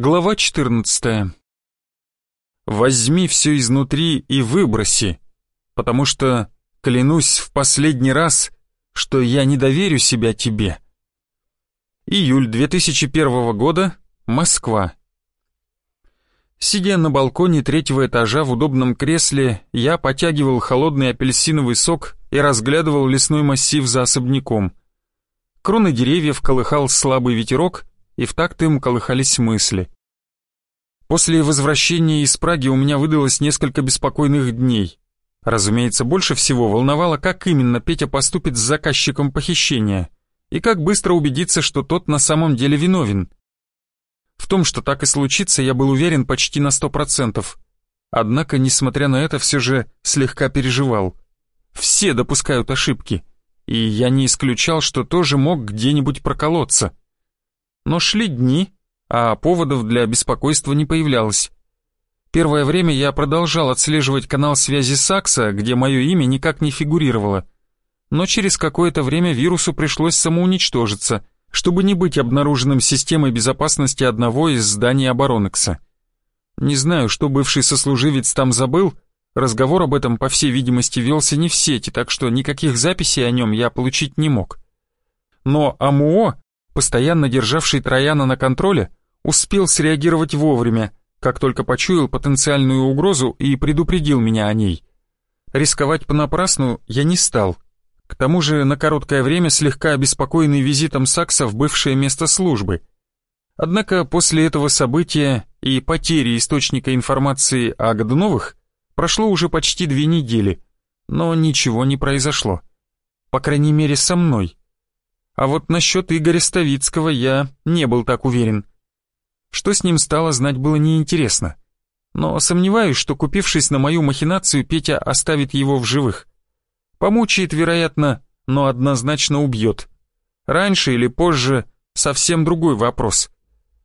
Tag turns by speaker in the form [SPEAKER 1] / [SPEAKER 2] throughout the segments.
[SPEAKER 1] Глава 14. Возьми все изнутри и выброси, потому что, клянусь в последний раз, что я не доверю себя тебе. Июль 2001 года, Москва. Сидя на балконе третьего этажа в удобном кресле, я потягивал холодный апельсиновый сок и разглядывал лесной массив за особняком. Кроны деревьев колыхал слабый ветерок, и в такт им колыхались мысли. После возвращения из Праги у меня выдалось несколько беспокойных дней. Разумеется, больше всего волновало, как именно Петя поступит с заказчиком похищения и как быстро убедиться, что тот на самом деле виновен. В том, что так и случится, я был уверен почти на сто процентов. Однако, несмотря на это, все же слегка переживал. Все допускают ошибки, и я не исключал, что тоже мог где-нибудь проколоться. Но шли дни, а поводов для беспокойства не появлялось. Первое время я продолжал отслеживать канал связи Сакса, где мое имя никак не фигурировало. Но через какое-то время вирусу пришлось самоуничтожиться, чтобы не быть обнаруженным системой безопасности одного из зданий Оборонекса. Не знаю, что бывший сослуживец там забыл, разговор об этом, по всей видимости, велся не в сети, так что никаких записей о нем я получить не мог. Но АМУО постоянно державший Трояна на контроле, успел среагировать вовремя, как только почуял потенциальную угрозу и предупредил меня о ней. Рисковать понапрасну я не стал. К тому же на короткое время слегка обеспокоенный визитом Сакса в бывшее место службы. Однако после этого события и потери источника информации о Годуновых прошло уже почти две недели, но ничего не произошло. По крайней мере со мной. А вот насчет Игоря Ставицкого я не был так уверен. Что с ним стало, знать было неинтересно. Но сомневаюсь, что, купившись на мою махинацию, Петя оставит его в живых. Помучает, вероятно, но однозначно убьет. Раньше или позже совсем другой вопрос,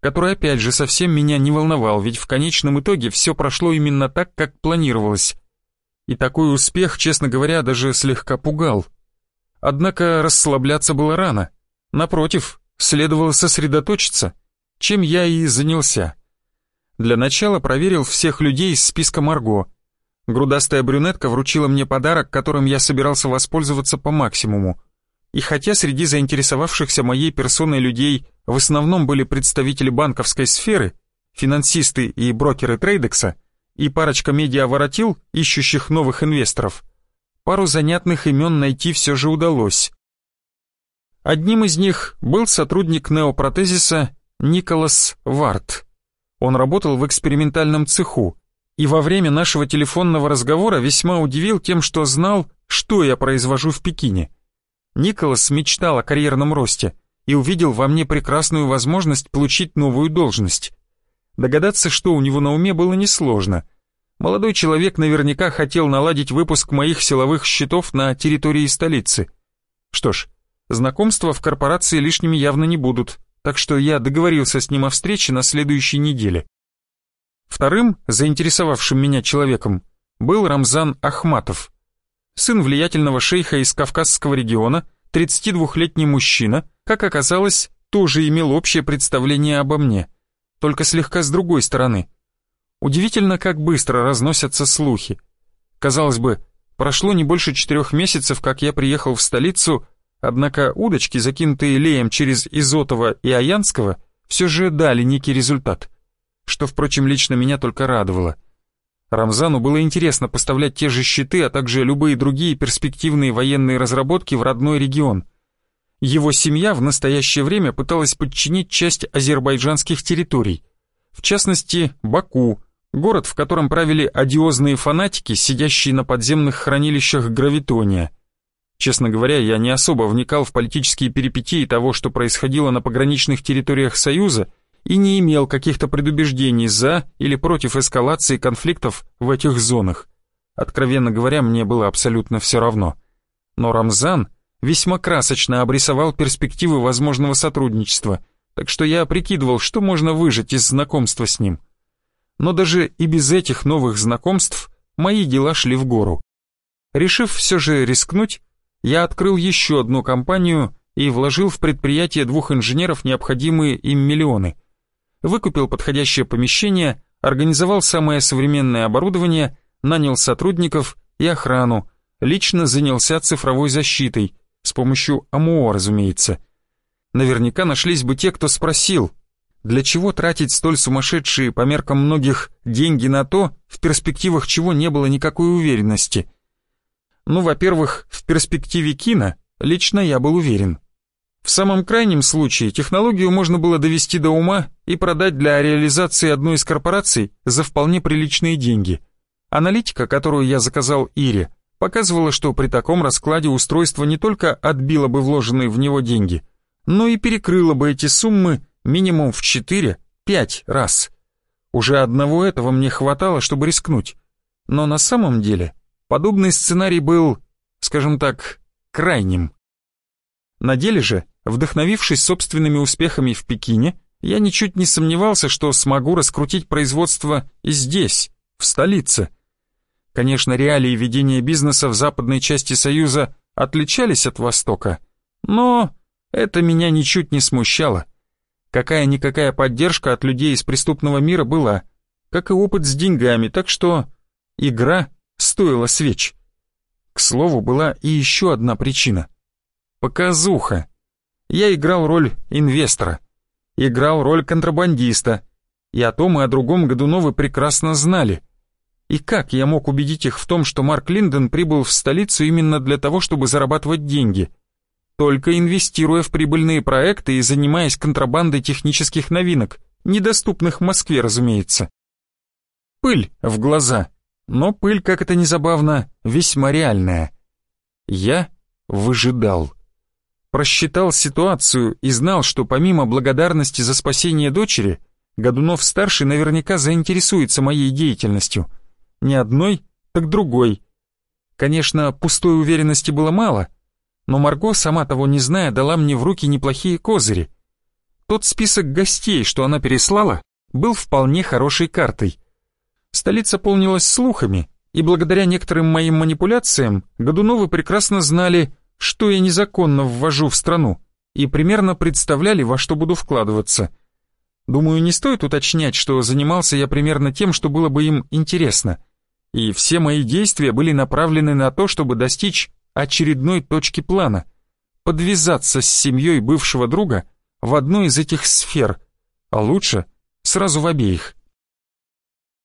[SPEAKER 1] который опять же совсем меня не волновал, ведь в конечном итоге все прошло именно так, как планировалось. И такой успех, честно говоря, даже слегка пугал. Однако расслабляться было рано. Напротив, следовало сосредоточиться, чем я и занялся. Для начала проверил всех людей из списка Марго. Грудастая брюнетка вручила мне подарок, которым я собирался воспользоваться по максимуму. И хотя среди заинтересовавшихся моей персоной людей в основном были представители банковской сферы, финансисты и брокеры Трейдекса, и парочка медиаворотил, ищущих новых инвесторов – пару занятных имен найти все же удалось. Одним из них был сотрудник неопротезиса Николас Варт. Он работал в экспериментальном цеху и во время нашего телефонного разговора весьма удивил тем, что знал, что я произвожу в Пекине. Николас мечтал о карьерном росте и увидел во мне прекрасную возможность получить новую должность. Догадаться, что у него на уме, было несложно — Молодой человек наверняка хотел наладить выпуск моих силовых счетов на территории столицы. Что ж, знакомства в корпорации лишними явно не будут, так что я договорился с ним о встрече на следующей неделе. Вторым, заинтересовавшим меня человеком, был Рамзан Ахматов. Сын влиятельного шейха из Кавказского региона, 32-летний мужчина, как оказалось, тоже имел общее представление обо мне, только слегка с другой стороны – Удивительно, как быстро разносятся слухи. Казалось бы, прошло не больше четырех месяцев, как я приехал в столицу, однако удочки, закинутые Леем через Изотова и Аянского, все же дали некий результат, что, впрочем, лично меня только радовало. Рамзану было интересно поставлять те же щиты, а также любые другие перспективные военные разработки в родной регион. Его семья в настоящее время пыталась подчинить часть азербайджанских территорий, в частности, Баку, Город, в котором правили одиозные фанатики, сидящие на подземных хранилищах гравитония. Честно говоря, я не особо вникал в политические перипетии того, что происходило на пограничных территориях Союза, и не имел каких-то предубеждений за или против эскалации конфликтов в этих зонах. Откровенно говоря, мне было абсолютно все равно. Но Рамзан весьма красочно обрисовал перспективы возможного сотрудничества, так что я прикидывал, что можно выжать из знакомства с ним но даже и без этих новых знакомств мои дела шли в гору. Решив все же рискнуть, я открыл еще одну компанию и вложил в предприятие двух инженеров необходимые им миллионы. выкупил подходящее помещение, организовал самое современное оборудование, нанял сотрудников и охрану, лично занялся цифровой защитой, с помощью АМО, разумеется. Наверняка нашлись бы те, кто спросил, для чего тратить столь сумасшедшие по меркам многих деньги на то, в перспективах чего не было никакой уверенности? Ну, во-первых, в перспективе кино лично я был уверен. В самом крайнем случае технологию можно было довести до ума и продать для реализации одной из корпораций за вполне приличные деньги. Аналитика, которую я заказал Ире, показывала, что при таком раскладе устройство не только отбило бы вложенные в него деньги, но и перекрыло бы эти суммы минимум в 4-5 раз. Уже одного этого мне хватало, чтобы рискнуть. Но на самом деле подобный сценарий был, скажем так, крайним. На деле же, вдохновившись собственными успехами в Пекине, я ничуть не сомневался, что смогу раскрутить производство и здесь, в столице. Конечно, реалии ведения бизнеса в западной части Союза отличались от Востока, но это меня ничуть не смущало. Какая-никакая поддержка от людей из преступного мира была, как и опыт с деньгами, так что игра стоила свеч. К слову, была и еще одна причина. Показуха. Я играл роль инвестора, играл роль контрабандиста, и о том и о другом Годуновы прекрасно знали. И как я мог убедить их в том, что Марк Линден прибыл в столицу именно для того, чтобы зарабатывать деньги – только инвестируя в прибыльные проекты и занимаясь контрабандой технических новинок, недоступных Москве, разумеется. Пыль в глаза, но пыль, как это ни забавно, весьма реальная. Я выжидал. Просчитал ситуацию и знал, что помимо благодарности за спасение дочери, Годунов-старший наверняка заинтересуется моей деятельностью. Не одной, так другой. Конечно, пустой уверенности было мало — но Марго, сама того не зная, дала мне в руки неплохие козыри. Тот список гостей, что она переслала, был вполне хорошей картой. Столица полнилась слухами, и благодаря некоторым моим манипуляциям Годуновы прекрасно знали, что я незаконно ввожу в страну, и примерно представляли, во что буду вкладываться. Думаю, не стоит уточнять, что занимался я примерно тем, что было бы им интересно. И все мои действия были направлены на то, чтобы достичь очередной точки плана — подвязаться с семьей бывшего друга в одной из этих сфер, а лучше сразу в обеих.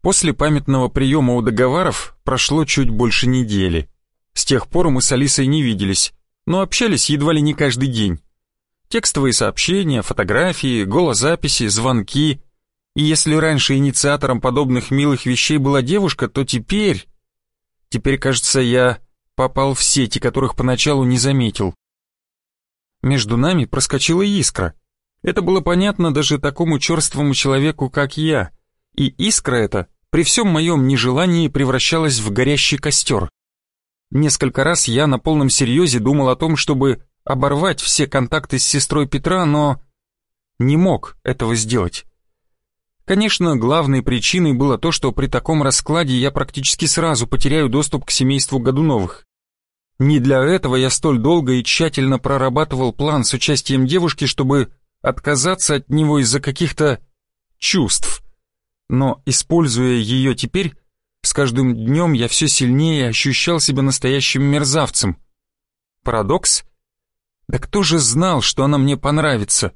[SPEAKER 1] После памятного приема у договоров прошло чуть больше недели. С тех пор мы с Алисой не виделись, но общались едва ли не каждый день. Текстовые сообщения, фотографии, голозаписи, звонки. И если раньше инициатором подобных милых вещей была девушка, то теперь... Теперь, кажется, я попал в сети, которых поначалу не заметил. Между нами проскочила искра. Это было понятно даже такому черствому человеку, как я. И искра эта при всем моем нежелании превращалась в горящий костер. Несколько раз я на полном серьезе думал о том, чтобы оборвать все контакты с сестрой Петра, но не мог этого сделать. Конечно, главной причиной было то, что при таком раскладе я практически сразу потеряю доступ к семейству Годуновых. Не для этого я столь долго и тщательно прорабатывал план с участием девушки, чтобы отказаться от него из-за каких-то чувств. Но, используя ее теперь, с каждым днем я все сильнее ощущал себя настоящим мерзавцем. Парадокс? Да кто же знал, что она мне понравится?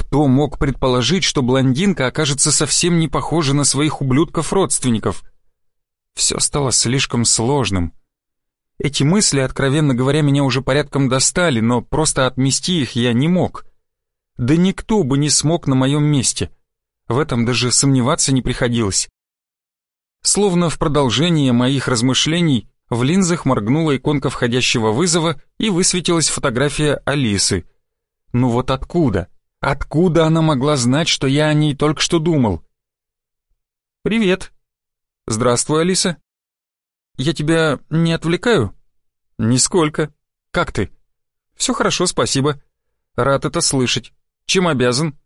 [SPEAKER 1] Кто мог предположить, что блондинка окажется совсем не похожа на своих ублюдков-родственников? Все стало слишком сложным. Эти мысли, откровенно говоря, меня уже порядком достали, но просто отмести их я не мог. Да никто бы не смог на моем месте. В этом даже сомневаться не приходилось. Словно в продолжение моих размышлений в линзах моргнула иконка входящего вызова и высветилась фотография Алисы. Ну вот откуда? Откуда она могла знать, что я о ней только что думал? «Привет». «Здравствуй, Алиса». «Я тебя не отвлекаю?» «Нисколько. Как ты?» «Все хорошо, спасибо. Рад это слышать. Чем обязан?»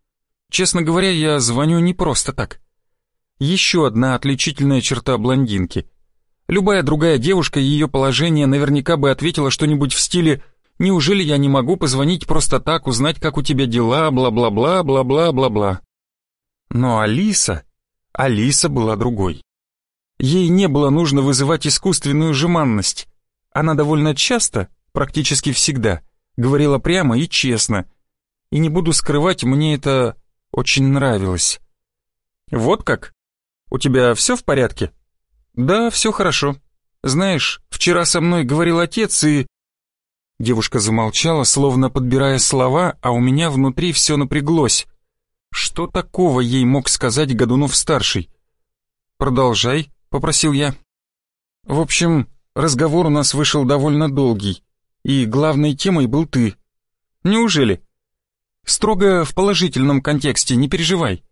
[SPEAKER 1] «Честно говоря, я звоню не просто так. Еще одна отличительная черта блондинки. Любая другая девушка ее положение наверняка бы ответила что-нибудь в стиле Неужели я не могу позвонить просто так, узнать, как у тебя дела, бла-бла-бла, бла-бла-бла-бла? Но Алиса... Алиса была другой. Ей не было нужно вызывать искусственную жеманность. Она довольно часто, практически всегда, говорила прямо и честно. И не буду скрывать, мне это очень нравилось. «Вот как? У тебя все в порядке?» «Да, все хорошо. Знаешь, вчера со мной говорил отец и...» Девушка замолчала, словно подбирая слова, а у меня внутри все напряглось. Что такого ей мог сказать Годунов-старший? «Продолжай», — попросил я. «В общем, разговор у нас вышел довольно долгий, и главной темой был ты. Неужели?» «Строго в положительном контексте, не переживай».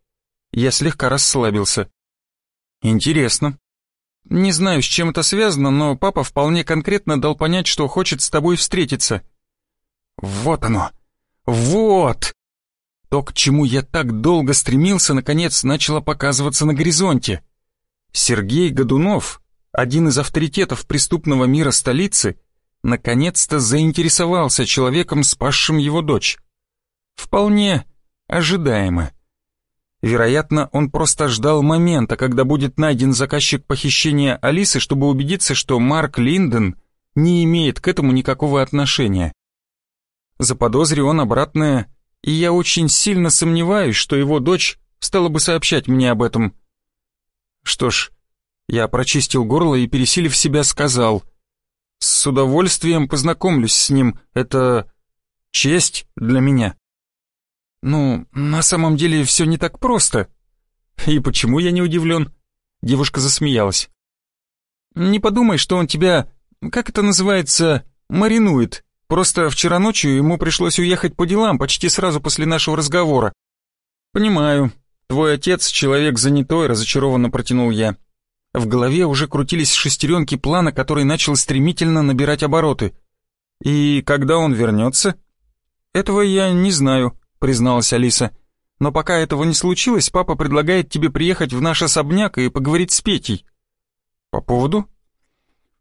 [SPEAKER 1] Я слегка расслабился. «Интересно. Не знаю, с чем это связано, но папа вполне конкретно дал понять, что хочет с тобой встретиться». «Вот оно! Вот!» То, к чему я так долго стремился, наконец начало показываться на горизонте. Сергей Годунов, один из авторитетов преступного мира столицы, наконец-то заинтересовался человеком, спасшим его дочь. Вполне ожидаемо. Вероятно, он просто ждал момента, когда будет найден заказчик похищения Алисы, чтобы убедиться, что Марк Линден не имеет к этому никакого отношения. Заподозрил он обратное, и я очень сильно сомневаюсь, что его дочь стала бы сообщать мне об этом. Что ж, я прочистил горло и, пересилив себя, сказал, «С удовольствием познакомлюсь с ним, это честь для меня». «Ну, на самом деле все не так просто». «И почему я не удивлен?» Девушка засмеялась. «Не подумай, что он тебя, как это называется, маринует. Просто вчера ночью ему пришлось уехать по делам почти сразу после нашего разговора». «Понимаю. Твой отец человек занятой», — разочарованно протянул я. В голове уже крутились шестеренки плана, который начал стремительно набирать обороты. «И когда он вернется?» «Этого я не знаю», призналась Алиса. «Но пока этого не случилось, папа предлагает тебе приехать в наш особняк и поговорить с Петей». «По поводу?»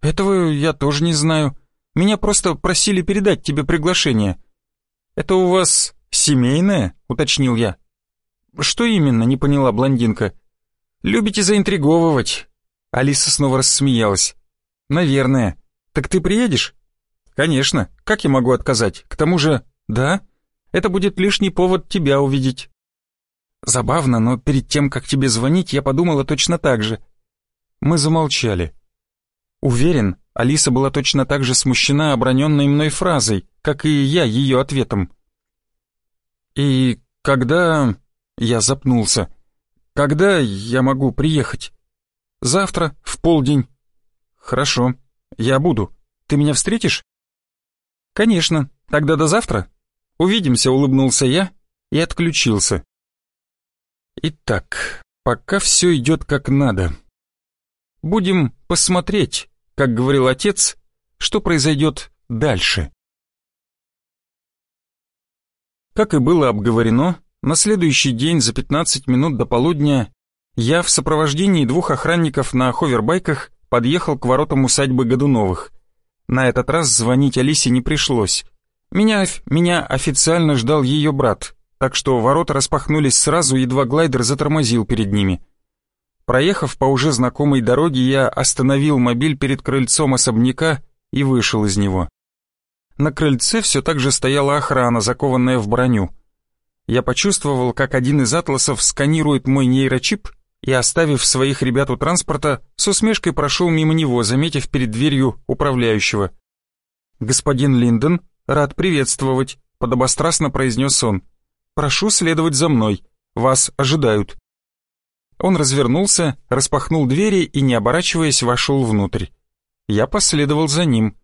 [SPEAKER 1] «Этого я тоже не знаю. Меня просто просили передать тебе приглашение». «Это у вас семейное?» — уточнил я. «Что именно?» — не поняла блондинка. «Любите заинтриговывать». Алиса снова рассмеялась. «Наверное. Так ты приедешь?» «Конечно. Как я могу отказать? К тому же...» «Да?» Это будет лишний повод тебя увидеть». Забавно, но перед тем, как тебе звонить, я подумала точно так же. Мы замолчали. Уверен, Алиса была точно так же смущена оброненной мной фразой, как и я ее ответом. «И когда...» — я запнулся. «Когда я могу приехать?» «Завтра, в полдень». «Хорошо, я буду. Ты меня встретишь?» «Конечно. Тогда до завтра?» «Увидимся», — улыбнулся я и отключился. Итак, пока все идет как надо. Будем посмотреть, как говорил отец, что произойдет дальше. Как и было обговорено, на следующий день за 15 минут до полудня я в сопровождении двух охранников на ховербайках подъехал к воротам усадьбы Годуновых. На этот раз звонить Алисе не пришлось. Меня, меня официально ждал ее брат, так что ворота распахнулись сразу, едва глайдер затормозил перед ними. Проехав по уже знакомой дороге, я остановил мобиль перед крыльцом особняка и вышел из него. На крыльце все так же стояла охрана, закованная в броню. Я почувствовал, как один из атласов сканирует мой нейрочип и, оставив своих ребят у транспорта, с усмешкой прошел мимо него, заметив перед дверью управляющего. «Господин Линдон», «Рад приветствовать», — подобострастно произнес он. «Прошу следовать за мной. Вас ожидают». Он развернулся, распахнул двери и, не оборачиваясь, вошел внутрь. Я последовал за ним.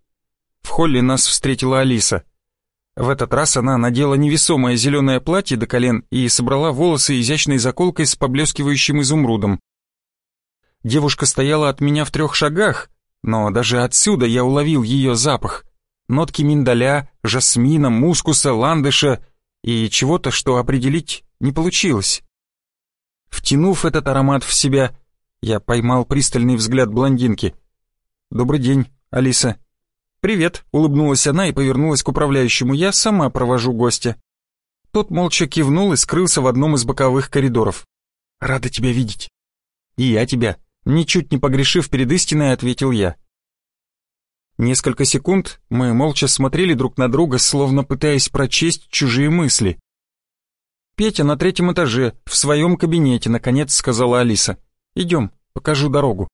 [SPEAKER 1] В холле нас встретила Алиса. В этот раз она надела невесомое зеленое платье до колен и собрала волосы изящной заколкой с поблескивающим изумрудом. Девушка стояла от меня в трех шагах, но даже отсюда я уловил ее запах нотки миндаля, жасмина, мускуса, ландыша и чего-то, что определить не получилось. Втянув этот аромат в себя, я поймал пристальный взгляд блондинки. «Добрый день, Алиса». «Привет», — улыбнулась она и повернулась к управляющему. «Я сама провожу гостя». Тот молча кивнул и скрылся в одном из боковых коридоров. Рада тебя видеть». «И я тебя», ничуть не погрешив перед истиной, ответил я. Несколько секунд мы молча смотрели друг на друга, словно пытаясь прочесть чужие мысли. «Петя на третьем этаже, в своем кабинете», — наконец сказала Алиса. «Идем, покажу дорогу».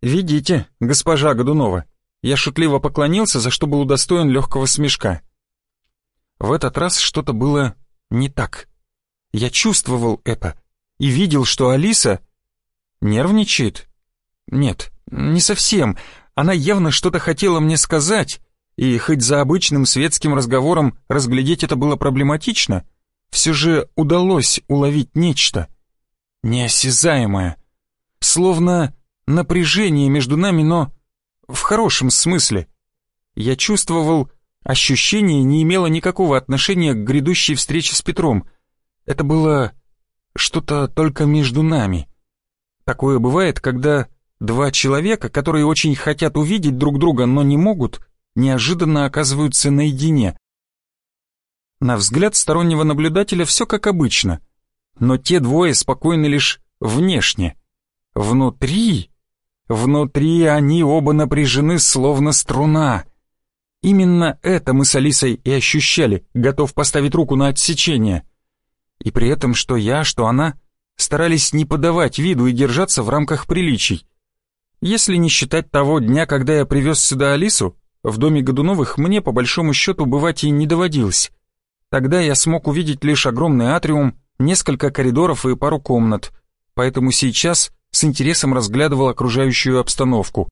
[SPEAKER 1] «Ведите, госпожа Годунова». Я шутливо поклонился, за что был удостоен легкого смешка. В этот раз что-то было не так. Я чувствовал это и видел, что Алиса нервничает. Нет, не совсем. Она явно что-то хотела мне сказать, и хоть за обычным светским разговором разглядеть это было проблематично, все же удалось уловить нечто неосязаемое, словно напряжение между нами, но в хорошем смысле. Я чувствовал, ощущение не имело никакого отношения к грядущей встрече с Петром. Это было что-то только между нами. Такое бывает, когда Два человека, которые очень хотят увидеть друг друга, но не могут, неожиданно оказываются наедине. На взгляд стороннего наблюдателя все как обычно, но те двое спокойны лишь внешне. Внутри... Внутри они оба напряжены, словно струна. Именно это мы с Алисой и ощущали, готов поставить руку на отсечение. И при этом что я, что она старались не подавать виду и держаться в рамках приличий. Если не считать того дня, когда я привез сюда Алису, в доме Годуновых мне по большому счету бывать и не доводилось. Тогда я смог увидеть лишь огромный атриум, несколько коридоров и пару комнат, поэтому сейчас с интересом разглядывал окружающую обстановку.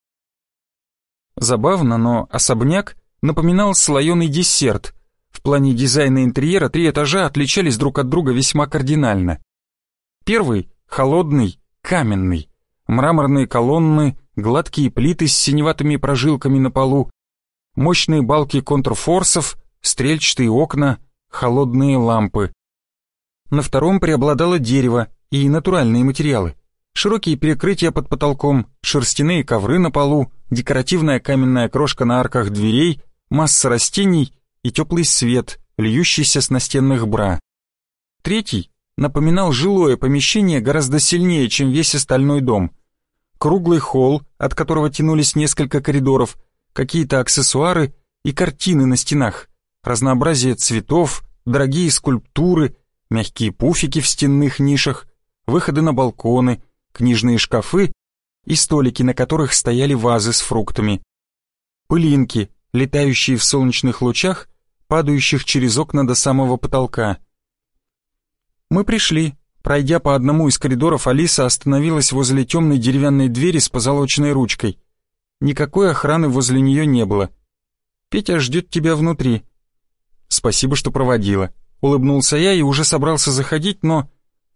[SPEAKER 1] Забавно, но особняк напоминал слоеный десерт. В плане дизайна интерьера три этажа отличались друг от друга весьма кардинально. Первый — холодный, каменный, мраморные колонны, гладкие плиты с синеватыми прожилками на полу, мощные балки контрфорсов, стрельчатые окна, холодные лампы. На втором преобладало дерево и натуральные материалы. Широкие перекрытия под потолком, шерстяные ковры на полу, декоративная каменная крошка на арках дверей, масса растений и теплый свет, льющийся с настенных бра. Третий напоминал жилое помещение гораздо сильнее, чем весь остальной дом. Круглый холл, от которого тянулись несколько коридоров, какие-то аксессуары и картины на стенах, разнообразие цветов, дорогие скульптуры, мягкие пуфики в стенных нишах, выходы на балконы, книжные шкафы и столики, на которых стояли вазы с фруктами. Пылинки, летающие в солнечных лучах, падающих через окна до самого потолка. Мы пришли. Пройдя по одному из коридоров, Алиса остановилась возле темной деревянной двери с позолоченной ручкой. Никакой охраны возле нее не было. «Петя ждет тебя внутри». «Спасибо, что проводила». Улыбнулся я и уже собрался заходить, но...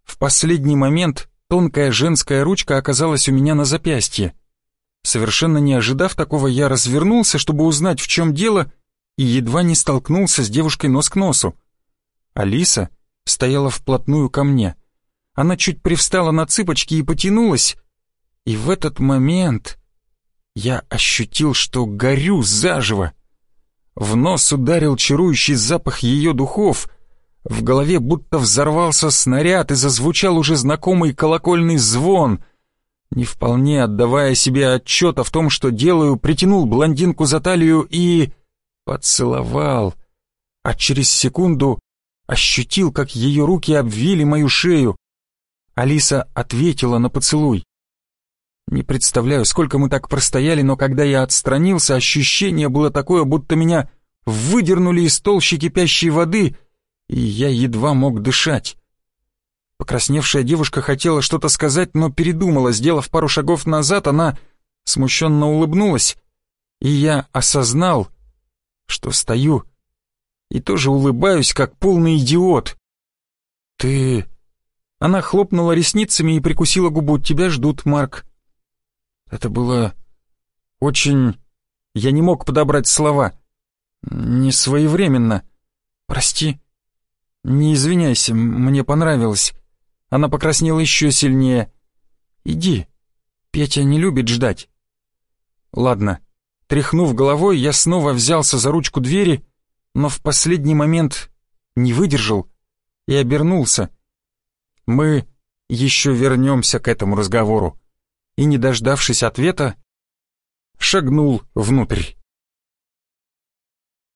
[SPEAKER 1] В последний момент тонкая женская ручка оказалась у меня на запястье. Совершенно не ожидав такого, я развернулся, чтобы узнать, в чем дело, и едва не столкнулся с девушкой нос к носу. Алиса стояла вплотную ко мне. Она чуть привстала на цыпочки и потянулась. И в этот момент я ощутил, что горю заживо. В нос ударил чарующий запах ее духов. В голове будто взорвался снаряд и зазвучал уже знакомый колокольный звон. Не вполне отдавая себе отчета в том, что делаю, притянул блондинку за талию и... поцеловал. А через секунду ощутил, как ее руки обвили мою шею. Алиса ответила на поцелуй. Не представляю, сколько мы так простояли, но когда я отстранился, ощущение было такое, будто меня выдернули из толщи кипящей воды, и я едва мог дышать. Покрасневшая девушка хотела что-то сказать, но передумала. Сделав пару шагов назад, она смущенно улыбнулась, и я осознал, что стою и тоже улыбаюсь, как полный идиот. «Ты...» Она хлопнула ресницами и прикусила губу. «Тебя ждут, Марк». Это было очень... Я не мог подобрать слова. Не своевременно. Прости. Не извиняйся, мне понравилось. Она покраснела еще сильнее. Иди. Петя не любит ждать. Ладно. Тряхнув головой, я снова взялся за ручку двери но в последний момент не выдержал и обернулся. Мы еще вернемся к этому разговору. И, не дождавшись ответа, шагнул внутрь.